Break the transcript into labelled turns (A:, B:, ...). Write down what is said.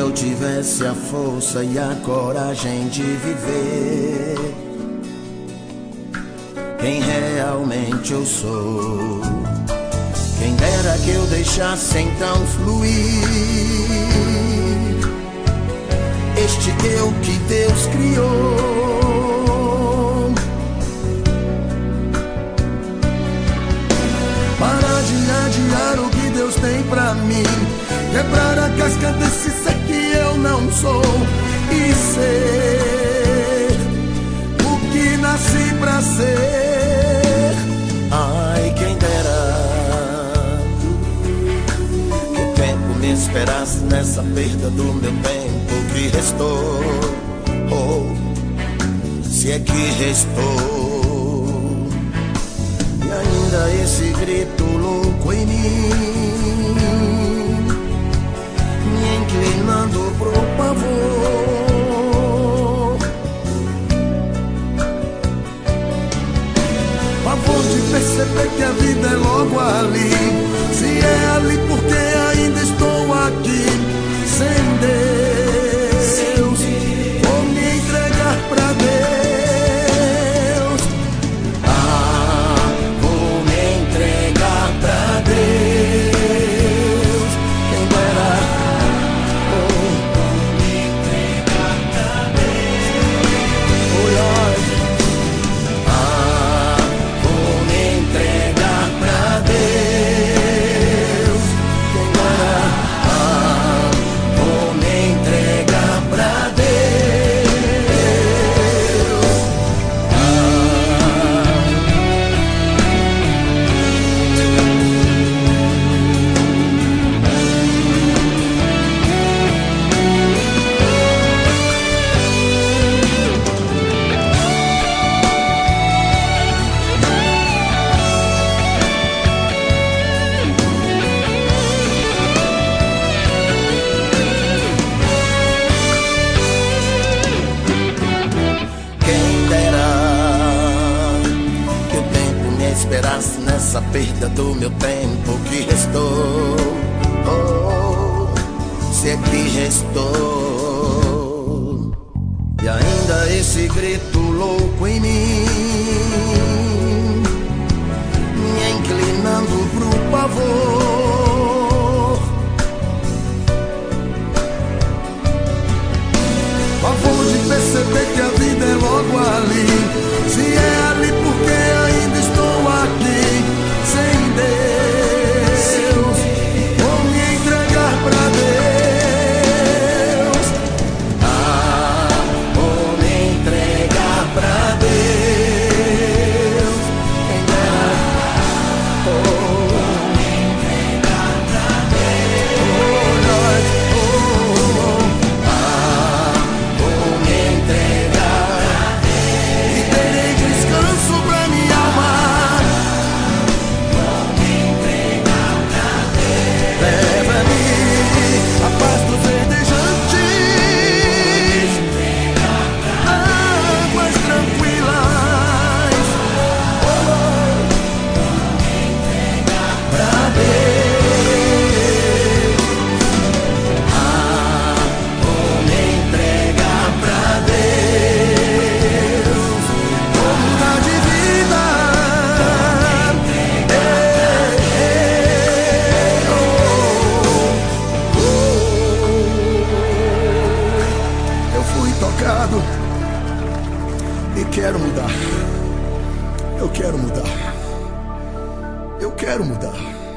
A: desse a força e a coragem de viver. Quem realmente eu sou. Quem dera que eu deixasse então fluir. Este eu que Deus criou. Para de adiar o que Deus tem pra mim. Quebrar a casca desse eu não sou. E ser o que nasci pra ser. Ai, quem dera que tempo me esperasse nessa perda do meu tempo que restou. Oh, se é que restou. É logo ali. Se é esperasse nessa perda do meu tempo que restou. Oh, se é que restou. Tocado e quero mudar. Eu quero mudar. Eu quero mudar.